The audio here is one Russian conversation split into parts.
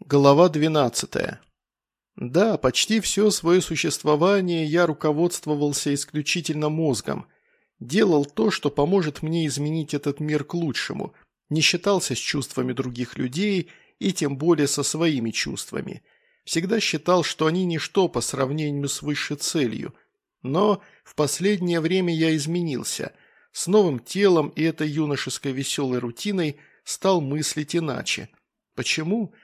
Глава 12. Да, почти все свое существование я руководствовался исключительно мозгом. Делал то, что поможет мне изменить этот мир к лучшему. Не считался с чувствами других людей и тем более со своими чувствами. Всегда считал, что они ничто по сравнению с высшей целью. Но в последнее время я изменился. С новым телом и этой юношеской веселой рутиной стал мыслить иначе. Почему? Почему?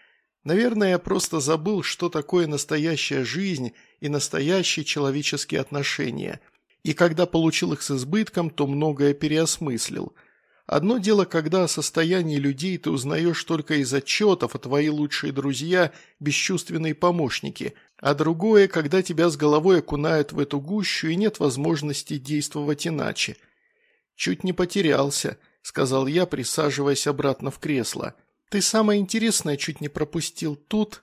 Наверное, я просто забыл, что такое настоящая жизнь и настоящие человеческие отношения. И когда получил их с избытком, то многое переосмыслил. Одно дело, когда о состоянии людей ты узнаешь только из отчетов, а твои лучшие друзья – бесчувственные помощники, а другое, когда тебя с головой окунают в эту гущу и нет возможности действовать иначе. «Чуть не потерялся», – сказал я, присаживаясь обратно в кресло – ты самое интересное чуть не пропустил тут.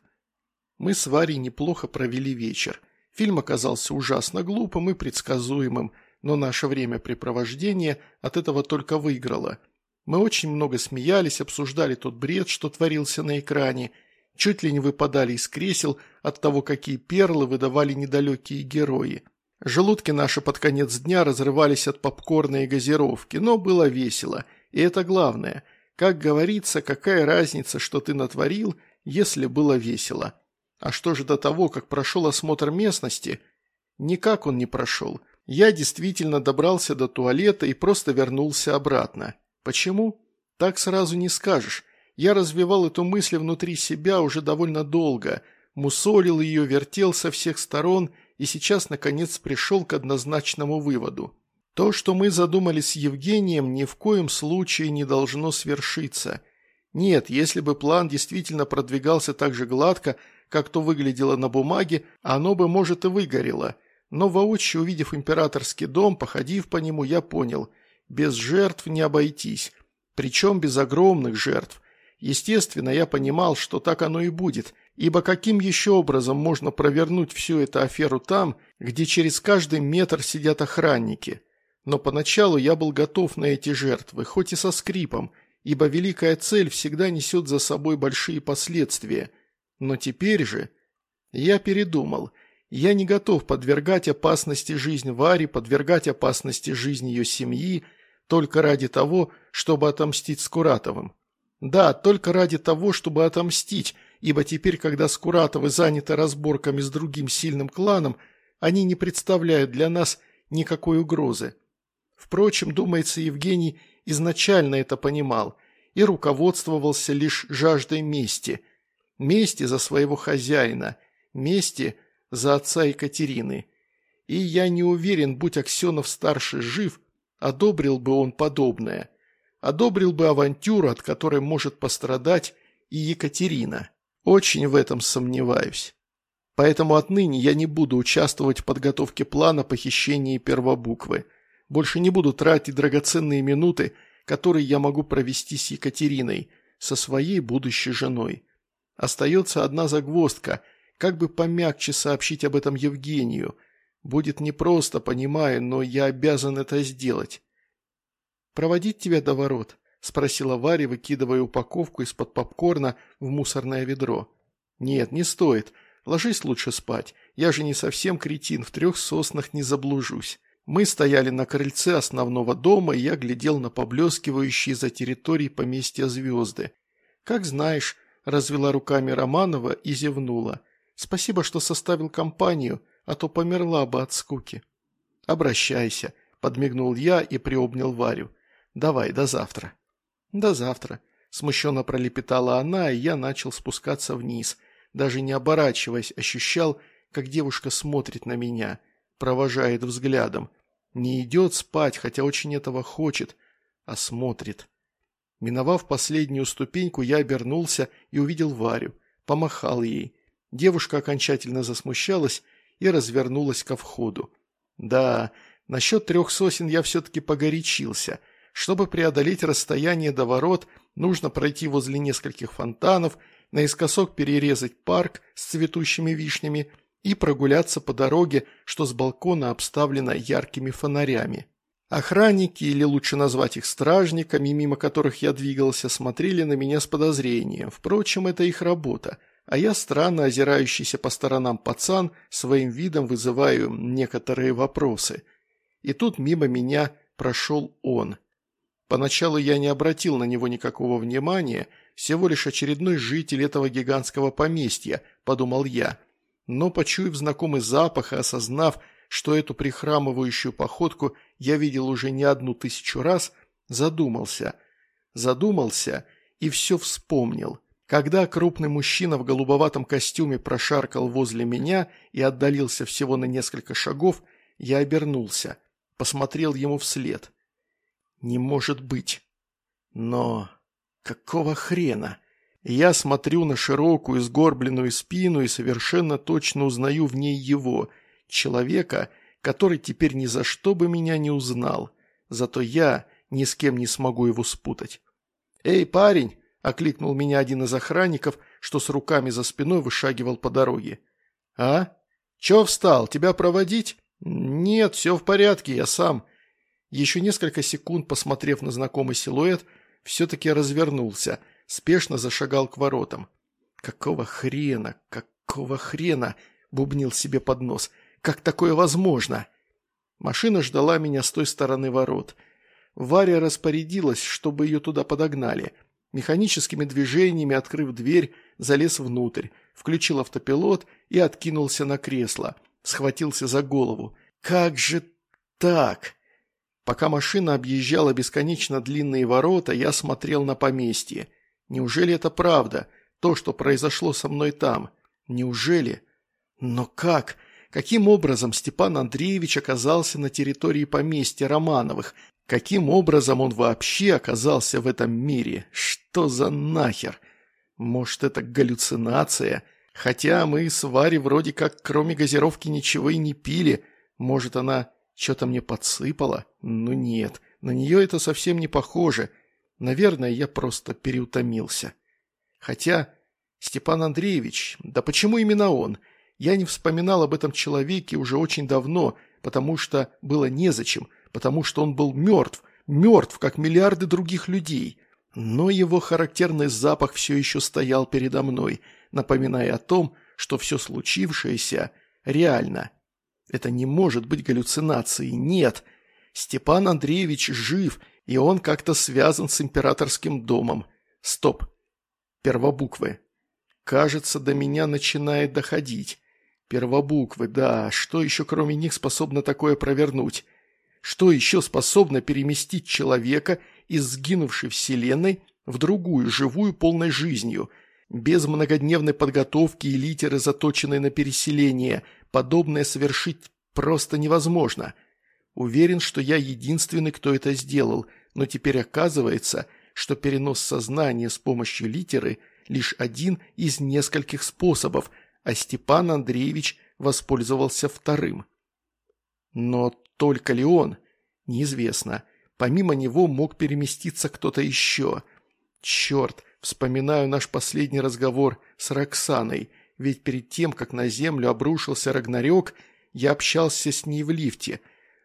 Мы с Варей неплохо провели вечер. Фильм оказался ужасно глупым и предсказуемым, но наше времяпрепровождение от этого только выиграло. Мы очень много смеялись, обсуждали тот бред, что творился на экране, чуть ли не выпадали из кресел от того, какие перлы выдавали недалекие герои. Желудки наши под конец дня разрывались от попкорна и газировки, но было весело, и это главное – как говорится, какая разница, что ты натворил, если было весело. А что же до того, как прошел осмотр местности? Никак он не прошел. Я действительно добрался до туалета и просто вернулся обратно. Почему? Так сразу не скажешь. Я развивал эту мысль внутри себя уже довольно долго, мусолил ее, вертел со всех сторон и сейчас, наконец, пришел к однозначному выводу. То, что мы задумали с Евгением, ни в коем случае не должно свершиться. Нет, если бы план действительно продвигался так же гладко, как то выглядело на бумаге, оно бы, может, и выгорело. Но воочию увидев императорский дом, походив по нему, я понял, без жертв не обойтись. Причем без огромных жертв. Естественно, я понимал, что так оно и будет, ибо каким еще образом можно провернуть всю эту аферу там, где через каждый метр сидят охранники – но поначалу я был готов на эти жертвы, хоть и со скрипом, ибо великая цель всегда несет за собой большие последствия. Но теперь же... Я передумал. Я не готов подвергать опасности жизнь Вари, подвергать опасности жизнь ее семьи, только ради того, чтобы отомстить Скуратовым. Да, только ради того, чтобы отомстить, ибо теперь, когда Скуратовы заняты разборками с другим сильным кланом, они не представляют для нас никакой угрозы. Впрочем, думается, Евгений изначально это понимал и руководствовался лишь жаждой мести. Мести за своего хозяина, мести за отца Екатерины. И я не уверен, будь Аксенов-старший жив, одобрил бы он подобное. Одобрил бы авантюру, от которой может пострадать и Екатерина. Очень в этом сомневаюсь. Поэтому отныне я не буду участвовать в подготовке плана похищения первобуквы – больше не буду тратить драгоценные минуты, которые я могу провести с Екатериной, со своей будущей женой. Остается одна загвоздка, как бы помягче сообщить об этом Евгению. Будет непросто, понимаю, но я обязан это сделать. «Проводить тебя до ворот?» – спросила Варя, выкидывая упаковку из-под попкорна в мусорное ведро. «Нет, не стоит. Ложись лучше спать. Я же не совсем кретин, в трех соснах не заблужусь». Мы стояли на крыльце основного дома, и я глядел на поблескивающие за территорией поместья звезды. «Как знаешь», – развела руками Романова и зевнула. «Спасибо, что составил компанию, а то померла бы от скуки». «Обращайся», – подмигнул я и приобнял Варю. «Давай, до завтра». «До завтра», – смущенно пролепетала она, и я начал спускаться вниз. Даже не оборачиваясь, ощущал, как девушка смотрит на меня – провожает взглядом. Не идет спать, хотя очень этого хочет, а смотрит. Миновав последнюю ступеньку, я обернулся и увидел Варю. Помахал ей. Девушка окончательно засмущалась и развернулась ко входу. Да, насчет трех сосен я все-таки погорячился. Чтобы преодолеть расстояние до ворот, нужно пройти возле нескольких фонтанов, наискосок перерезать парк с цветущими вишнями, и прогуляться по дороге, что с балкона обставлена яркими фонарями. Охранники, или лучше назвать их стражниками, мимо которых я двигался, смотрели на меня с подозрением. Впрочем, это их работа. а я странно озирающийся по сторонам пацан, своим видом вызываю некоторые вопросы. И тут мимо меня прошел он. Поначалу я не обратил на него никакого внимания, всего лишь очередной житель этого гигантского поместья, подумал я. Но, почуяв знакомый запах и осознав, что эту прихрамывающую походку я видел уже не одну тысячу раз, задумался. Задумался и все вспомнил. Когда крупный мужчина в голубоватом костюме прошаркал возле меня и отдалился всего на несколько шагов, я обернулся, посмотрел ему вслед. «Не может быть!» Но какого хрена? Я смотрю на широкую сгорбленную спину и совершенно точно узнаю в ней его, человека, который теперь ни за что бы меня не узнал. Зато я ни с кем не смогу его спутать. «Эй, парень!» – окликнул меня один из охранников, что с руками за спиной вышагивал по дороге. «А? Чё встал? Тебя проводить?» «Нет, все в порядке, я сам». Еще несколько секунд, посмотрев на знакомый силуэт, все-таки развернулся, спешно зашагал к воротам. «Какого хрена? Какого хрена?» – бубнил себе под нос. «Как такое возможно?» Машина ждала меня с той стороны ворот. Варя распорядилась, чтобы ее туда подогнали – Механическими движениями, открыв дверь, залез внутрь, включил автопилот и откинулся на кресло. Схватился за голову. «Как же так?» Пока машина объезжала бесконечно длинные ворота, я смотрел на поместье. Неужели это правда? То, что произошло со мной там? Неужели? Но как? Каким образом Степан Андреевич оказался на территории поместья Романовых? Каким образом он вообще оказался в этом мире? Что за нахер? Может, это галлюцинация? Хотя мы с Варей вроде как кроме газировки ничего и не пили. Может, она что-то мне подсыпала? Ну нет, на нее это совсем не похоже. Наверное, я просто переутомился. Хотя Степан Андреевич, да почему именно он? Я не вспоминал об этом человеке уже очень давно, потому что было незачем – потому что он был мертв, мертв, как миллиарды других людей. Но его характерный запах все еще стоял передо мной, напоминая о том, что все случившееся реально. Это не может быть галлюцинацией, нет. Степан Андреевич жив, и он как-то связан с императорским домом. Стоп. Первобуквы. Кажется, до меня начинает доходить. Первобуквы, да, что еще кроме них способно такое провернуть? Что еще способно переместить человека из сгинувшей вселенной в другую, живую, полной жизнью? Без многодневной подготовки и литеры, заточенной на переселение, подобное совершить просто невозможно. Уверен, что я единственный, кто это сделал, но теперь оказывается, что перенос сознания с помощью литеры – лишь один из нескольких способов, а Степан Андреевич воспользовался вторым. Но только ли он? Неизвестно. Помимо него мог переместиться кто-то еще. Черт, вспоминаю наш последний разговор с Роксаной, ведь перед тем, как на землю обрушился Рагнарёк, я общался с ней в лифте.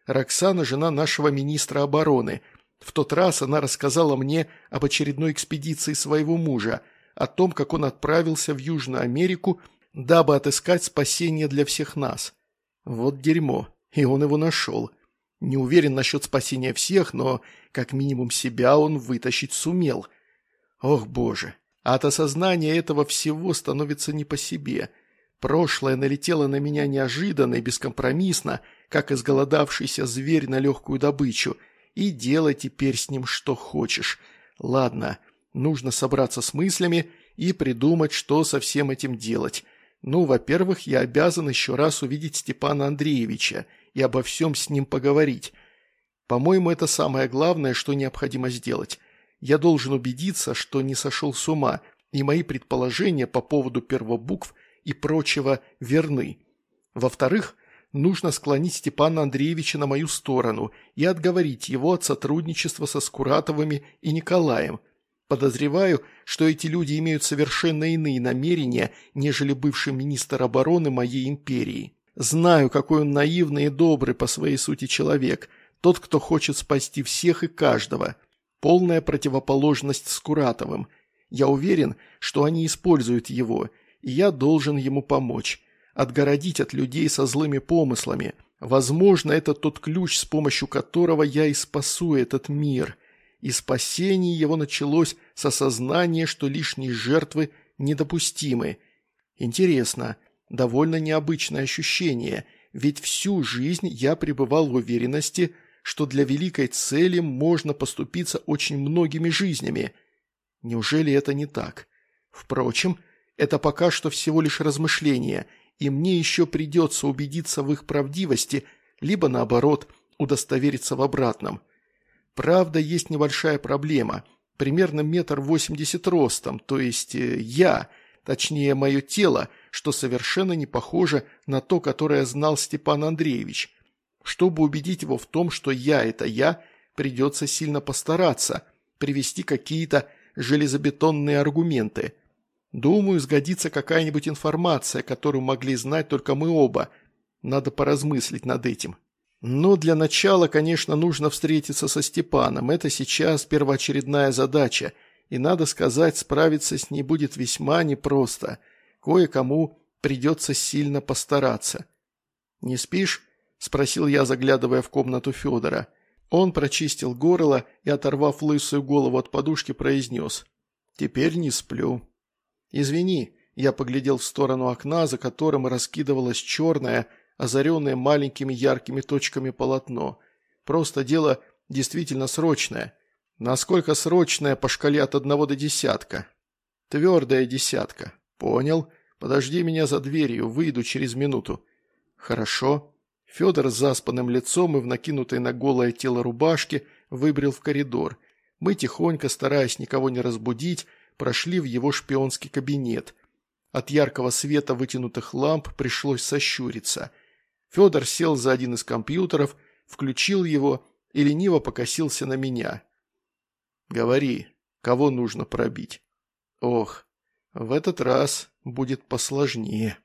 Роксана – жена нашего министра обороны. В тот раз она рассказала мне об очередной экспедиции своего мужа, о том, как он отправился в Южную Америку, дабы отыскать спасение для всех нас. Вот дерьмо. И он его нашел. Не уверен насчет спасения всех, но как минимум себя он вытащить сумел. Ох, боже. От осознания этого всего становится не по себе. Прошлое налетело на меня неожиданно и бескомпромиссно, как изголодавшийся зверь на легкую добычу, и делай теперь с ним что хочешь. Ладно, нужно собраться с мыслями и придумать, что со всем этим делать. Ну, во-первых, я обязан еще раз увидеть Степана Андреевича и обо всем с ним поговорить. По-моему, это самое главное, что необходимо сделать. Я должен убедиться, что не сошел с ума, и мои предположения по поводу первобукв и прочего верны. Во-вторых, нужно склонить Степана Андреевича на мою сторону и отговорить его от сотрудничества со Скуратовыми и Николаем – Подозреваю, что эти люди имеют совершенно иные намерения, нежели бывший министр обороны моей империи. Знаю, какой он наивный и добрый по своей сути человек, тот, кто хочет спасти всех и каждого. Полная противоположность Скуратовым. Я уверен, что они используют его. и я должен ему помочь, отгородить от людей со злыми помыслами. Возможно, это тот ключ, с помощью которого я и спасу этот мир. И спасение его началось с осознания, что лишние жертвы недопустимы. Интересно, довольно необычное ощущение, ведь всю жизнь я пребывал в уверенности, что для великой цели можно поступиться очень многими жизнями. Неужели это не так? Впрочем, это пока что всего лишь размышления, и мне еще придется убедиться в их правдивости, либо наоборот, удостовериться в обратном. Правда, есть небольшая проблема. Примерно метр восемьдесят ростом, то есть э, я, точнее мое тело, что совершенно не похоже на то, которое знал Степан Андреевич. Чтобы убедить его в том, что я – это я, придется сильно постараться, привести какие-то железобетонные аргументы – Думаю, сгодится какая-нибудь информация, которую могли знать только мы оба. Надо поразмыслить над этим. Но для начала, конечно, нужно встретиться со Степаном. Это сейчас первоочередная задача. И, надо сказать, справиться с ней будет весьма непросто. Кое-кому придется сильно постараться. «Не спишь?» – спросил я, заглядывая в комнату Федора. Он прочистил горло и, оторвав лысую голову от подушки, произнес. «Теперь не сплю». «Извини», – я поглядел в сторону окна, за которым раскидывалось черное, озаренное маленькими яркими точками полотно. «Просто дело действительно срочное. Насколько срочное по шкале от одного до десятка?» «Твердая десятка. Понял. Подожди меня за дверью, выйду через минуту». «Хорошо». Федор с заспанным лицом и в накинутой на голое тело рубашке выбрел в коридор. Мы тихонько, стараясь никого не разбудить, прошли в его шпионский кабинет. От яркого света вытянутых ламп пришлось сощуриться. Федор сел за один из компьютеров, включил его и лениво покосился на меня. «Говори, кого нужно пробить?» «Ох, в этот раз будет посложнее».